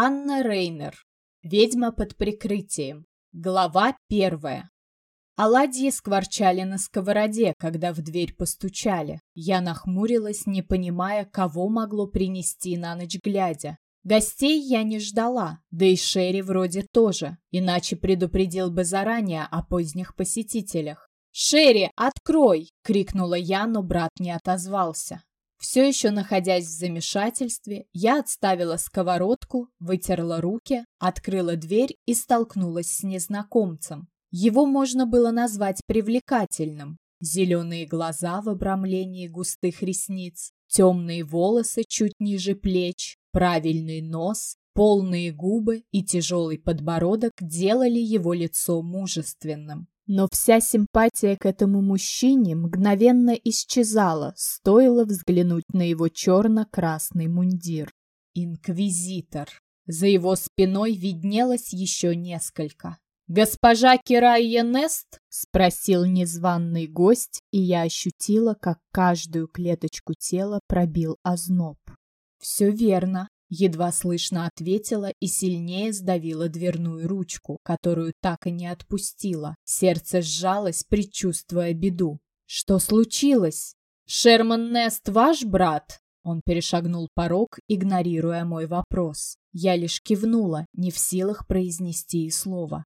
Анна Рейнер. Ведьма под прикрытием. Глава первая. Оладьи скворчали на сковороде, когда в дверь постучали. Я нахмурилась, не понимая, кого могло принести на ночь глядя. Гостей я не ждала, да и Шерри вроде тоже, иначе предупредил бы заранее о поздних посетителях. «Шерри, открой!» — крикнула я, но брат не отозвался. Все еще находясь в замешательстве, я отставила сковородку, вытерла руки, открыла дверь и столкнулась с незнакомцем. Его можно было назвать привлекательным. Зеленые глаза в обрамлении густых ресниц, темные волосы чуть ниже плеч, правильный нос, полные губы и тяжелый подбородок делали его лицо мужественным. Но вся симпатия к этому мужчине мгновенно исчезала, стоило взглянуть на его черно-красный мундир. Инквизитор. За его спиной виднелось еще несколько. «Госпожа Кирайя Нест?» — спросил незваный гость, и я ощутила, как каждую клеточку тела пробил озноб. «Все верно. Едва слышно ответила и сильнее сдавила дверную ручку, которую так и не отпустила. Сердце сжалось, предчувствуя беду. «Что случилось? Шерман Нест ваш брат?» Он перешагнул порог, игнорируя мой вопрос. Я лишь кивнула, не в силах произнести и слова.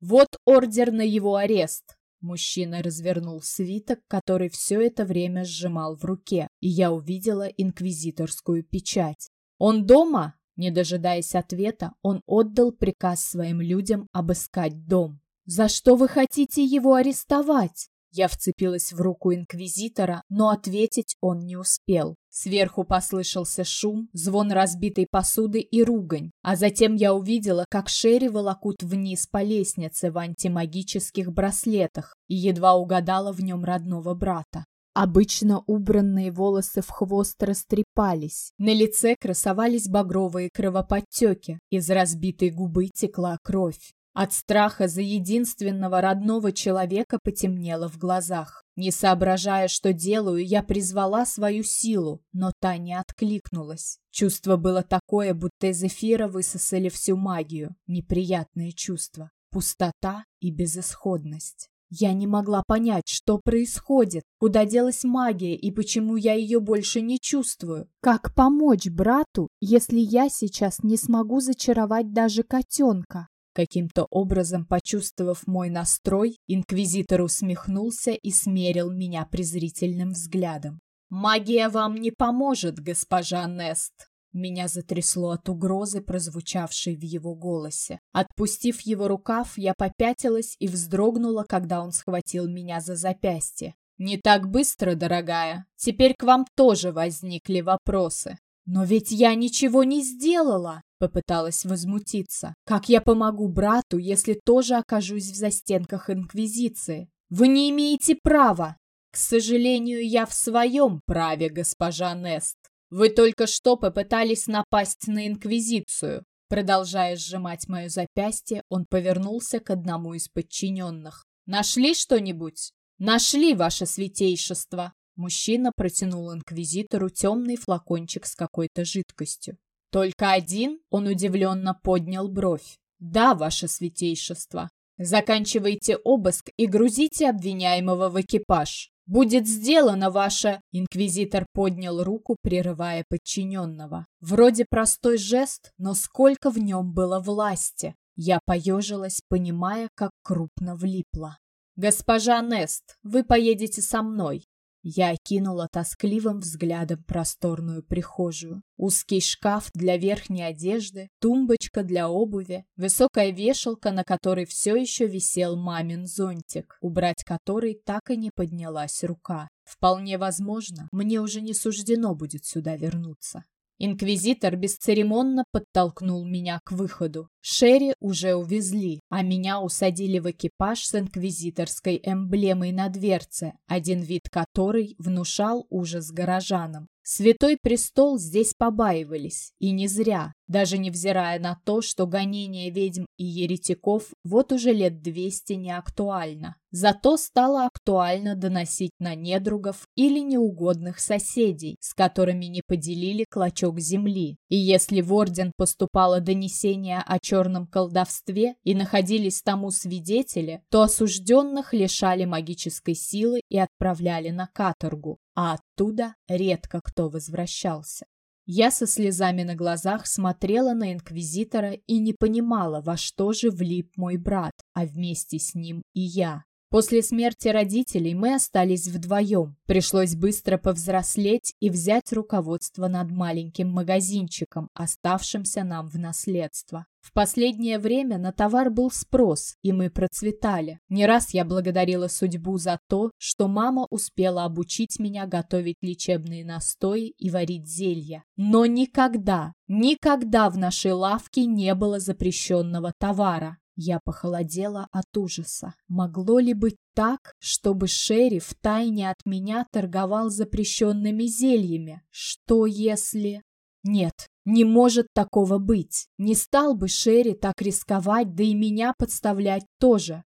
«Вот ордер на его арест!» Мужчина развернул свиток, который все это время сжимал в руке, и я увидела инквизиторскую печать. «Он дома?» Не дожидаясь ответа, он отдал приказ своим людям обыскать дом. «За что вы хотите его арестовать?» Я вцепилась в руку инквизитора, но ответить он не успел. Сверху послышался шум, звон разбитой посуды и ругань, а затем я увидела, как Шерри волокут вниз по лестнице в антимагических браслетах и едва угадала в нем родного брата. Обычно убранные волосы в хвост растрепались. На лице красовались багровые кровоподтеки. Из разбитой губы текла кровь. От страха за единственного родного человека потемнело в глазах. Не соображая, что делаю, я призвала свою силу, но та не откликнулась. Чувство было такое, будто из эфира высосали всю магию. Неприятное чувство. Пустота и безысходность. Я не могла понять, что происходит, куда делась магия и почему я ее больше не чувствую. Как помочь брату, если я сейчас не смогу зачаровать даже котенка? Каким-то образом, почувствовав мой настрой, инквизитор усмехнулся и смерил меня презрительным взглядом. «Магия вам не поможет, госпожа Нест. Меня затрясло от угрозы, прозвучавшей в его голосе. Отпустив его рукав, я попятилась и вздрогнула, когда он схватил меня за запястье. «Не так быстро, дорогая. Теперь к вам тоже возникли вопросы». «Но ведь я ничего не сделала!» — попыталась возмутиться. «Как я помогу брату, если тоже окажусь в застенках Инквизиции? Вы не имеете права!» «К сожалению, я в своем праве, госпожа Нест. Вы только что попытались напасть на Инквизицию. Продолжая сжимать мое запястье, он повернулся к одному из подчиненных. «Нашли что-нибудь?» «Нашли, ваше святейшество!» Мужчина протянул инквизитору темный флакончик с какой-то жидкостью. «Только один?» — он удивленно поднял бровь. «Да, ваше святейшество. Заканчивайте обыск и грузите обвиняемого в экипаж. «Будет сделано ваше...» Инквизитор поднял руку, прерывая подчиненного. Вроде простой жест, но сколько в нем было власти. Я поежилась, понимая, как крупно влипла. «Госпожа Нест, вы поедете со мной. Я окинула тоскливым взглядом просторную прихожую. Узкий шкаф для верхней одежды, тумбочка для обуви, высокая вешалка, на которой все еще висел мамин зонтик, убрать который так и не поднялась рука. Вполне возможно, мне уже не суждено будет сюда вернуться. Инквизитор бесцеремонно подтолкнул меня к выходу. Шерри уже увезли, а меня усадили в экипаж с инквизиторской эмблемой на дверце, один вид которой внушал ужас горожанам. Святой престол здесь побаивались, и не зря, даже невзирая на то, что гонение ведьм и еретиков вот уже лет двести не актуально. Зато стало актуально доносить на недругов или неугодных соседей, с которыми не поделили клочок земли. И если в орден поступало донесение о черном колдовстве и находились тому свидетели, то осужденных лишали магической силы и отправляли на каторгу а оттуда редко кто возвращался. Я со слезами на глазах смотрела на инквизитора и не понимала, во что же влип мой брат, а вместе с ним и я. После смерти родителей мы остались вдвоем. Пришлось быстро повзрослеть и взять руководство над маленьким магазинчиком, оставшимся нам в наследство. В последнее время на товар был спрос, и мы процветали. Не раз я благодарила судьбу за то, что мама успела обучить меня готовить лечебные настои и варить зелья. Но никогда, никогда в нашей лавке не было запрещенного товара. Я похолодела от ужаса. Могло ли быть так, чтобы шериф тайне от меня торговал запрещенными зельями? Что если... Нет, не может такого быть. Не стал бы Шерри так рисковать, да и меня подставлять тоже.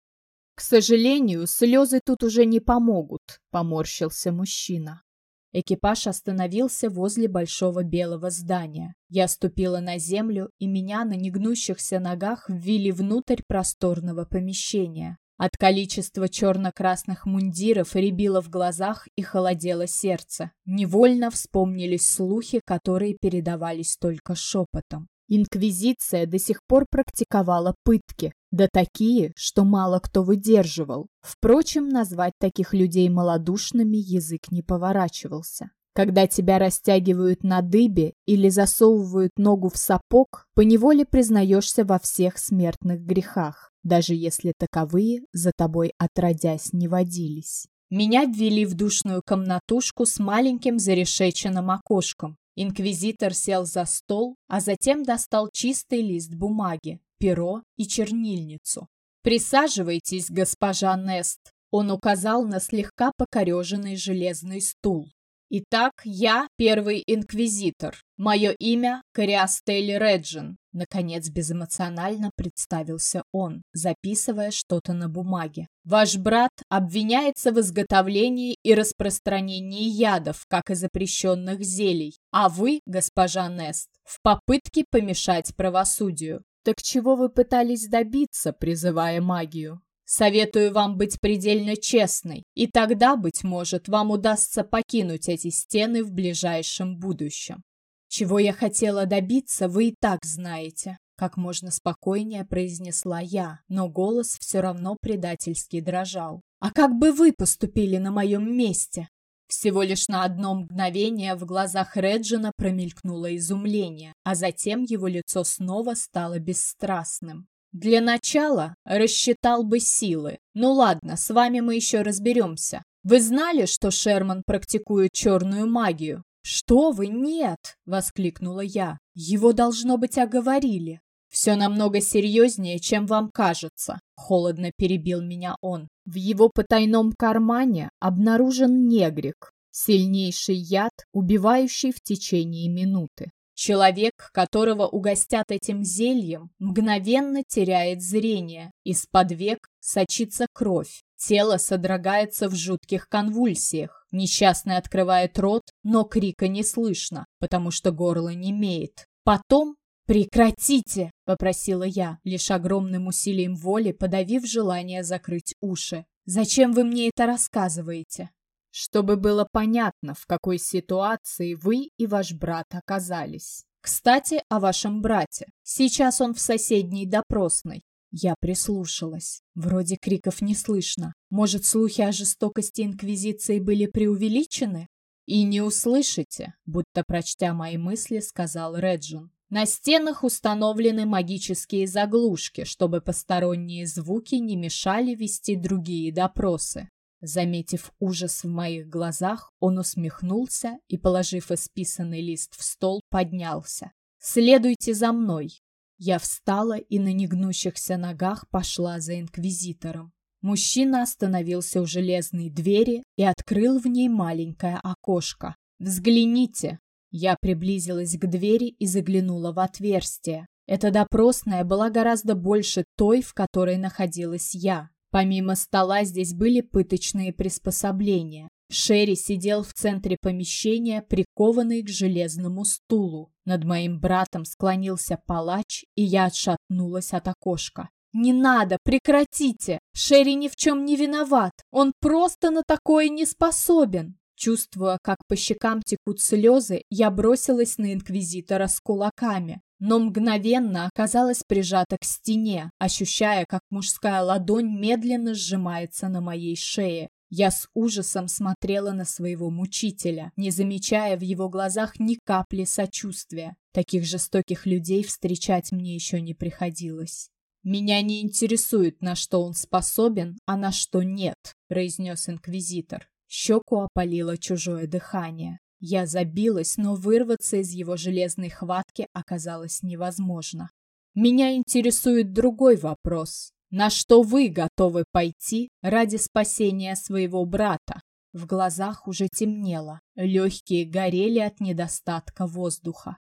К сожалению, слезы тут уже не помогут, поморщился мужчина. Экипаж остановился возле большого белого здания. Я ступила на землю, и меня на негнущихся ногах ввели внутрь просторного помещения. От количества черно-красных мундиров рябило в глазах и холодело сердце. Невольно вспомнились слухи, которые передавались только шепотом. Инквизиция до сих пор практиковала пытки, да такие, что мало кто выдерживал. Впрочем, назвать таких людей малодушными язык не поворачивался. Когда тебя растягивают на дыбе или засовывают ногу в сапог, поневоле признаешься во всех смертных грехах, даже если таковые за тобой отродясь не водились. Меня ввели в душную комнатушку с маленьким зарешеченным окошком. Инквизитор сел за стол, а затем достал чистый лист бумаги, перо и чернильницу. «Присаживайтесь, госпожа Нест», — он указал на слегка покореженный железный стул. «Итак, я первый инквизитор. Мое имя Кориастель Реджин», — наконец безэмоционально представился он, записывая что-то на бумаге. «Ваш брат обвиняется в изготовлении и распространении ядов, как и запрещенных зелий, а вы, госпожа Нест, в попытке помешать правосудию. Так чего вы пытались добиться, призывая магию? Советую вам быть предельно честной, и тогда, быть может, вам удастся покинуть эти стены в ближайшем будущем. Чего я хотела добиться, вы и так знаете. Как можно спокойнее произнесла я, но голос все равно предательски дрожал. А как бы вы поступили на моем месте? Всего лишь на одно мгновение в глазах Реджина промелькнуло изумление, а затем его лицо снова стало бесстрастным. Для начала рассчитал бы силы. Ну ладно, с вами мы еще разберемся. Вы знали, что Шерман практикует черную магию? Что вы, нет! Воскликнула я. Его, должно быть, оговорили. «Все намного серьезнее, чем вам кажется», — холодно перебил меня он. В его потайном кармане обнаружен негрик, сильнейший яд, убивающий в течение минуты. Человек, которого угостят этим зельем, мгновенно теряет зрение, из-под век сочится кровь, тело содрогается в жутких конвульсиях, несчастный открывает рот, но крика не слышно, потому что горло не имеет. Потом «Прекратите!» — попросила я, лишь огромным усилием воли подавив желание закрыть уши. «Зачем вы мне это рассказываете?» «Чтобы было понятно, в какой ситуации вы и ваш брат оказались. Кстати, о вашем брате. Сейчас он в соседней допросной. Я прислушалась. Вроде криков не слышно. Может, слухи о жестокости Инквизиции были преувеличены? И не услышите, будто прочтя мои мысли, сказал Реджин. На стенах установлены магические заглушки, чтобы посторонние звуки не мешали вести другие допросы. Заметив ужас в моих глазах, он усмехнулся и, положив исписанный лист в стол, поднялся. «Следуйте за мной!» Я встала и на негнущихся ногах пошла за инквизитором. Мужчина остановился у железной двери и открыл в ней маленькое окошко. Взгляните. Я приблизилась к двери и заглянула в отверстие. Эта допросная была гораздо больше той, в которой находилась я. Помимо стола здесь были пыточные приспособления. Шерри сидел в центре помещения, прикованный к железному стулу. Над моим братом склонился палач, и я отшатнулась от окошка. «Не надо, прекратите! Шерри ни в чем не виноват! Он просто на такое не способен!» Чувствуя, как по щекам текут слезы, я бросилась на инквизитора с кулаками, но мгновенно оказалась прижата к стене, ощущая, как мужская ладонь медленно сжимается на моей шее. Я с ужасом смотрела на своего мучителя, не замечая в его глазах ни капли сочувствия. Таких жестоких людей встречать мне еще не приходилось. «Меня не интересует, на что он способен, а на что нет», — произнес инквизитор. Щеку опалило чужое дыхание. Я забилась, но вырваться из его железной хватки оказалось невозможно. Меня интересует другой вопрос. На что вы готовы пойти ради спасения своего брата? В глазах уже темнело, легкие горели от недостатка воздуха.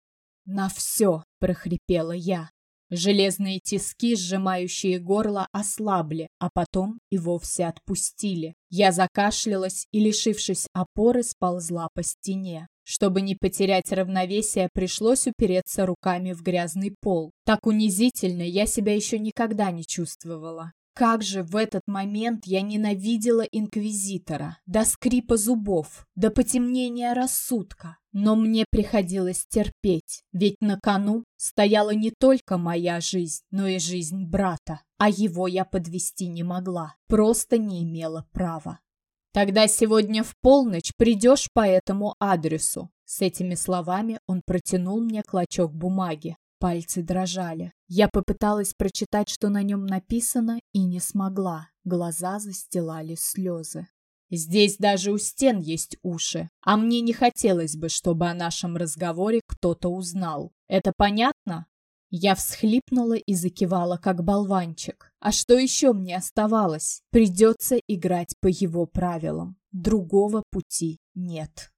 «На все!» – прохрипела я. Железные тиски, сжимающие горло, ослабли, а потом и вовсе отпустили. Я закашлялась и, лишившись опоры, сползла по стене. Чтобы не потерять равновесие, пришлось упереться руками в грязный пол. Так унизительно я себя еще никогда не чувствовала. Как же в этот момент я ненавидела инквизитора, до скрипа зубов, до потемнения рассудка. Но мне приходилось терпеть, ведь на кону стояла не только моя жизнь, но и жизнь брата, а его я подвести не могла, просто не имела права. Тогда сегодня в полночь придешь по этому адресу. С этими словами он протянул мне клочок бумаги. Пальцы дрожали. Я попыталась прочитать, что на нем написано, и не смогла. Глаза застилали слезы. Здесь даже у стен есть уши, а мне не хотелось бы, чтобы о нашем разговоре кто-то узнал. Это понятно? Я всхлипнула и закивала, как болванчик. А что еще мне оставалось? Придется играть по его правилам. Другого пути нет.